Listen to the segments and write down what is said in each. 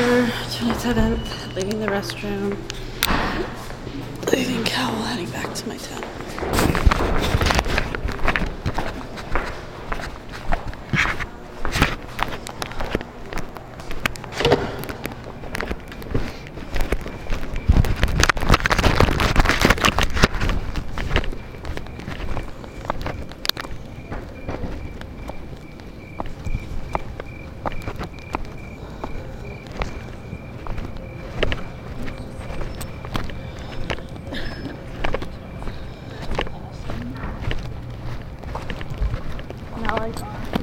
December 27th, leaving the restroom, leaving Cal, heading back to my tent. smell like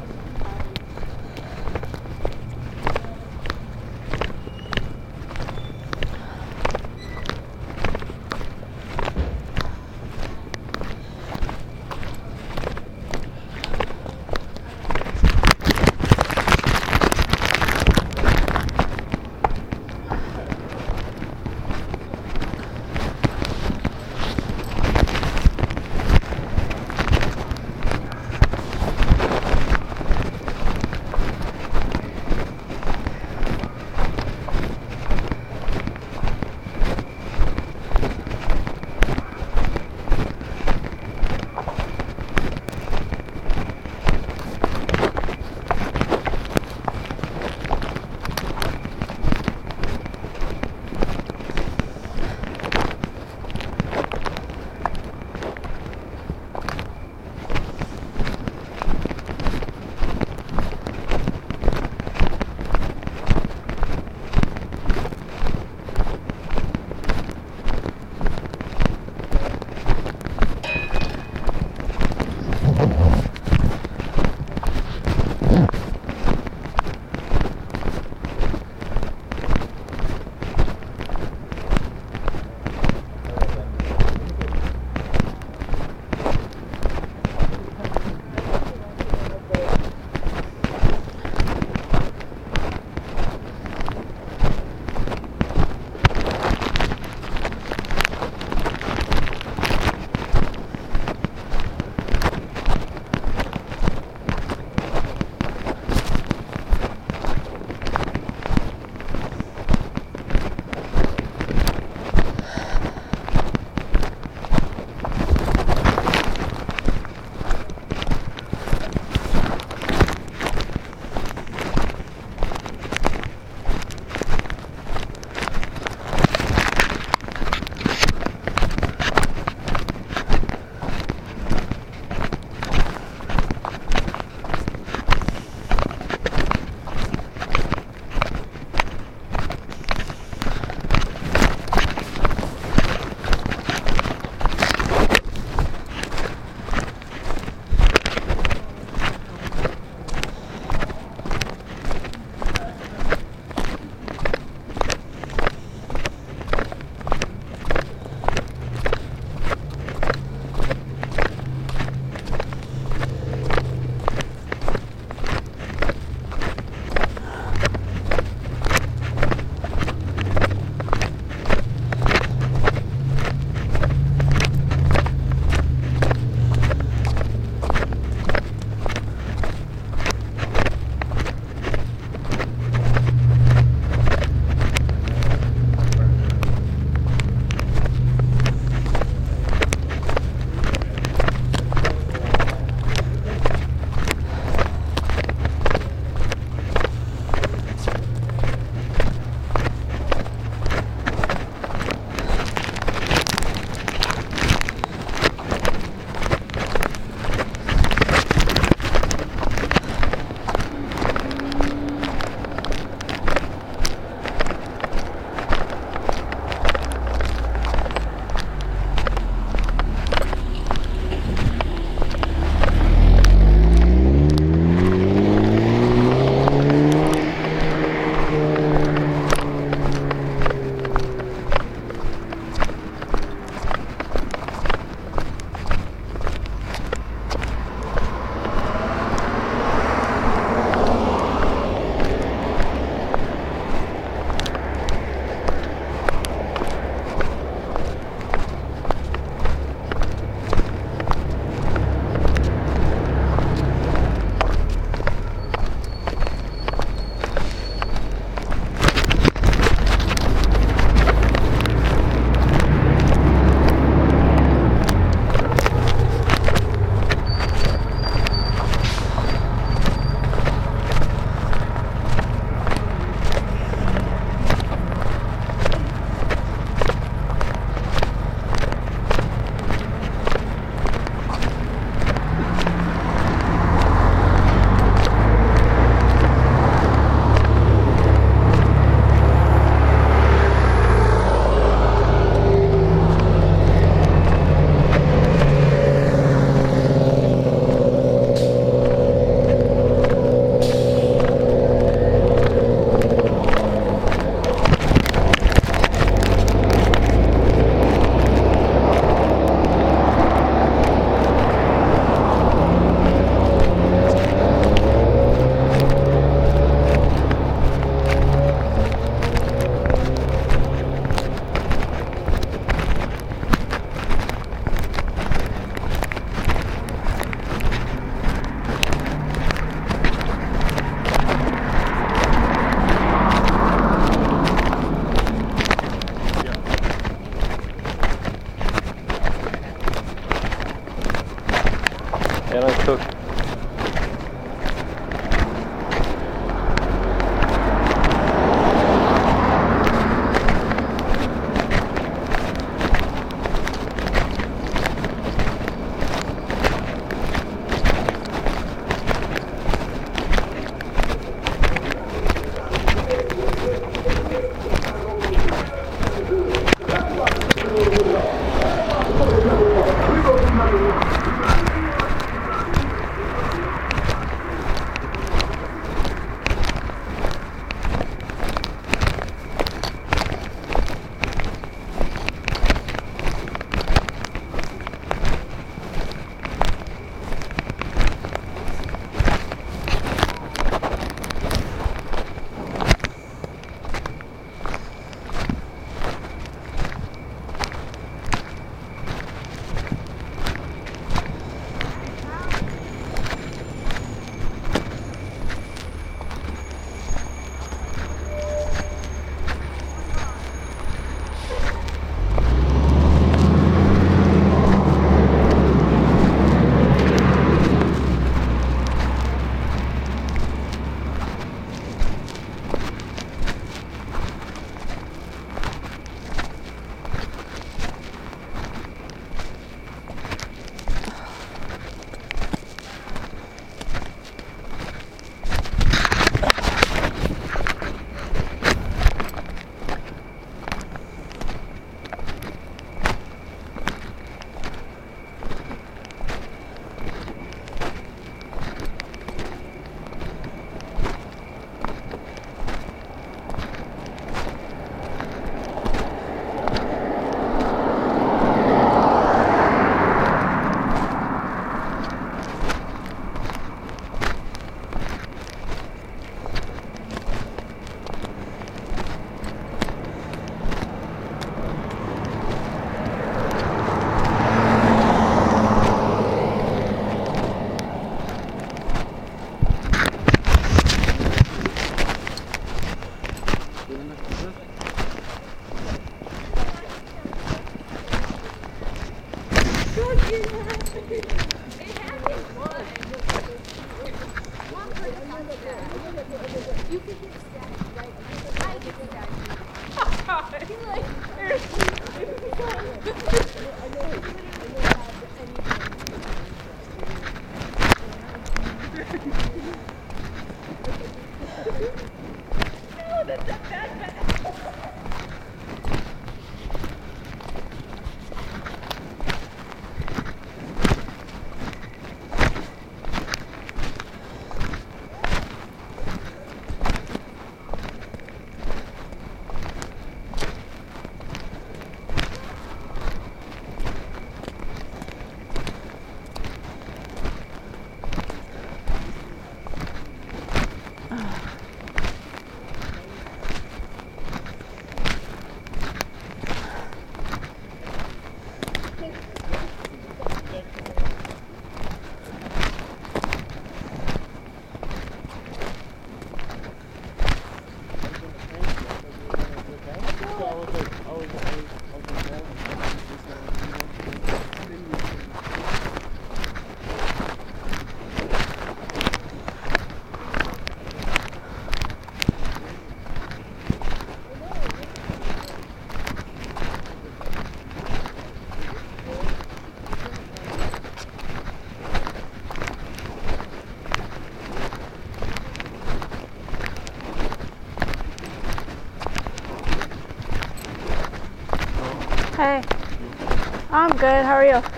good. How are you?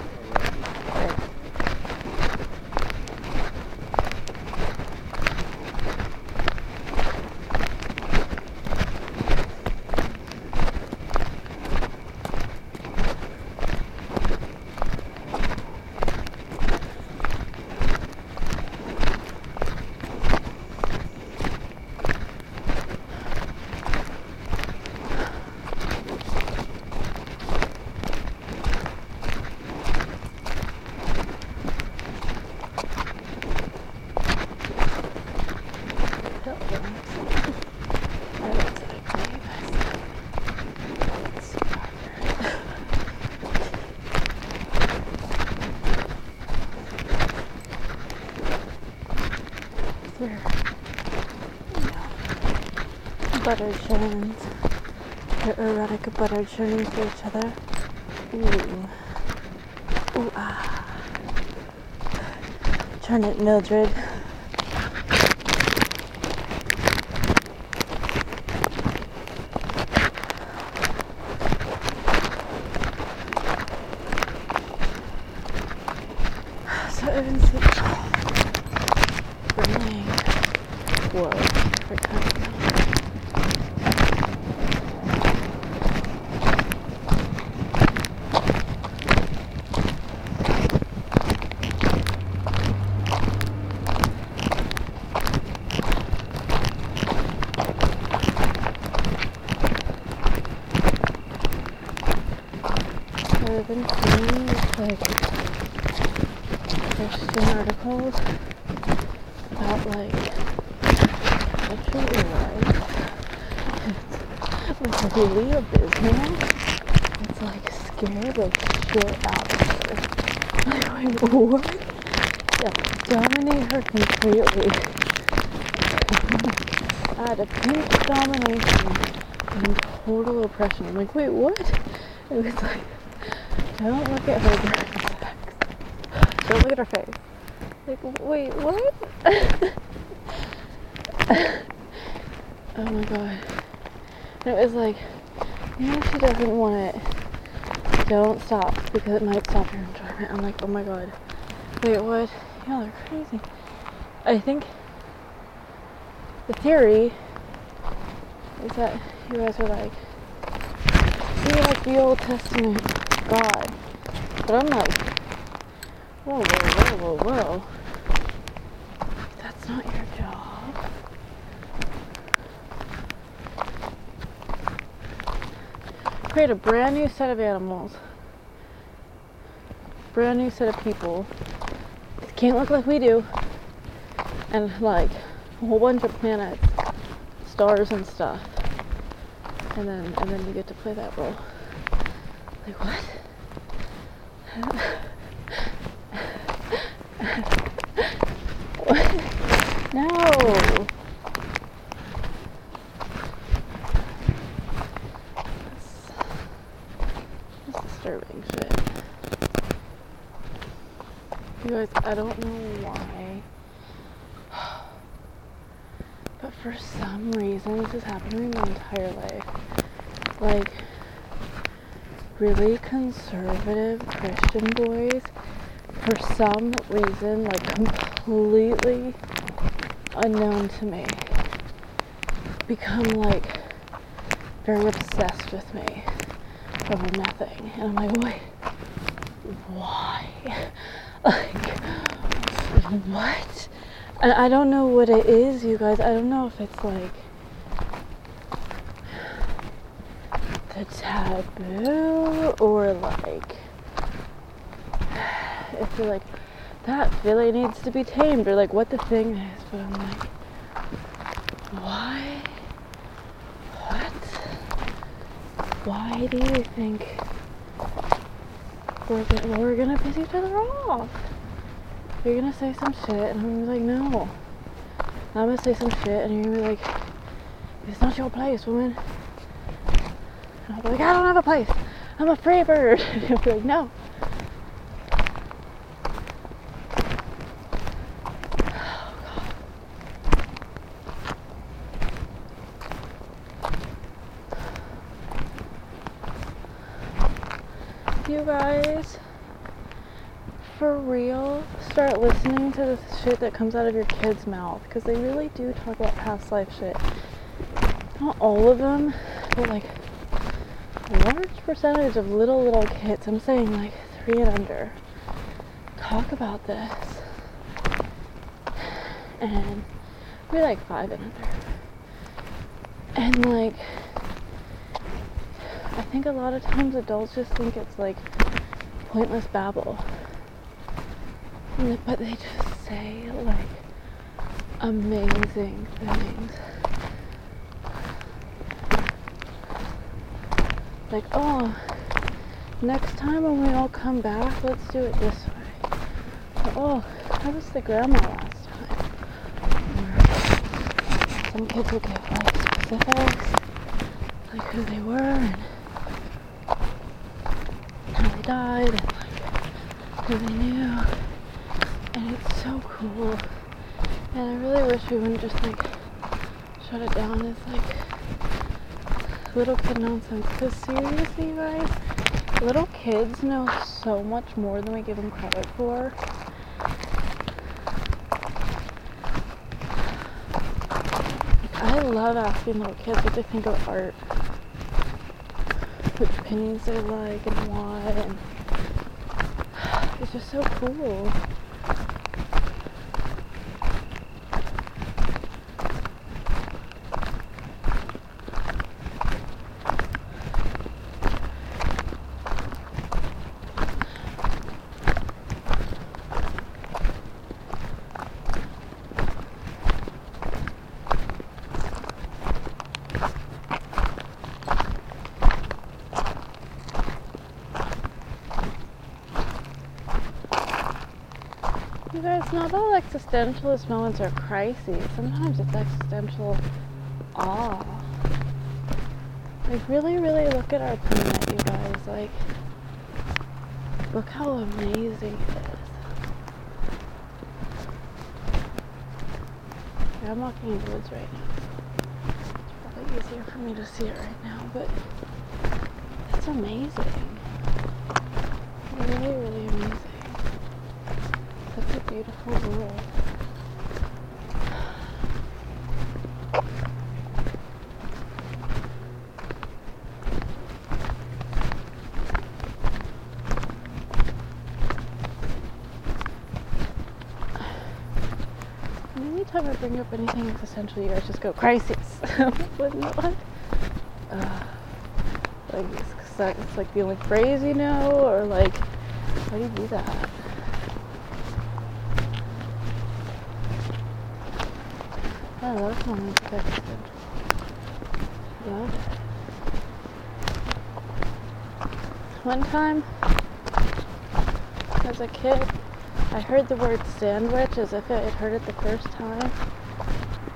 Butter churns. They're erotic butter churning to each other. Ooh. Ooh ah. Turn it, Mildred. So Evan's like burning. Whoa, we're coming now. Been seeing like interesting articles about like sexual life. It's really abysmal. It's like scared the shit out of her. Like, wait, what? Yeah, dominate her completely. At a pink domination and total oppression. I'm like, wait, what? It was like, don't look at her. Don't look at her face. Like, wait, what? oh my god. And it was like, even if she doesn't want it, don't stop because it might stop your enjoyment. I'm like, oh my god. Wait, what? Y'all are crazy. I think the theory is that you guys are like, you're like the Old Testament God. But I'm like, whoa, whoa, whoa, whoa, whoa. That's not your job. Create a brand new set of animals, brand new set of people. It can't look like we do, and like a whole bunch of planets, stars, and stuff. And then, and then you get to play that role. Like what? No. Disturbing shit. You guys, I don't know why. But for some reason, this has happened to me my entire life. Like, really conservative Christian boys, for some reason, like completely unknown to me, become like very obsessed with me over nothing. And I'm like, wait, why? like, what? And I don't know what it is, you guys. I don't know if it's like the taboo or like if you're like that filly needs to be tamed or like what the thing is. But I'm like, why? What? Why do you think we're gonna, we're gonna piss each other off? You're gonna say some shit, and I'm gonna be like, no. I'm gonna say some shit, and you're gonna be like, it's not your place, woman. And I'll be like, I don't have a place. I'm a free bird. And you'll be like, no. You guys, for real, start listening to the shit that comes out of your kid's mouth because they really do talk about past life shit. Not all of them, but like large percentage of little, little kids, I'm saying like three and under, talk about this. And we're like five and under. And like, I think a lot of times adults just think it's like pointless babble. But they just say like amazing things. Like, oh, next time when we all come back, let's do it this way. Or, oh, how was the grandma last time? Or some kids will give like specifics, like who they were and how they died and like who they knew. And it's so cool. And I really wish we wouldn't just like shut it down as like little kid nonsense. Because seriously, you guys, little kids know so much more than we give them credit for. I love asking little kids what they think of art, which opinions they like, and why, and it's just so cool. All existentialist moments are crises. Sometimes it's existential awe. Like, really, really look at our planet, you guys. Like, look how amazing it is. Yeah, I'm walking in the woods right now. It's probably easier for me to see it right now, but it's amazing. Really, really amazing. Beautiful world. Anytime I bring up anything existential, you guys just go crises. But what? Uh, like it's, that- it's like the only phrase you know, or like, how do you do that? It. One time, as a kid, I heard the word sandwich as if I had heard it the first time.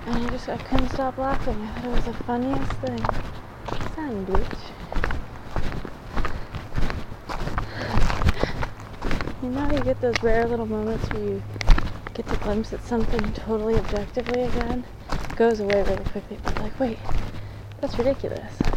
And I just I couldn't stop laughing. I thought it was the funniest thing. Sandwich. You know how you get those rare little moments where you get to glimpse at something totally objectively again? Goes away really quickly, but like, wait, that's ridiculous.